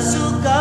suka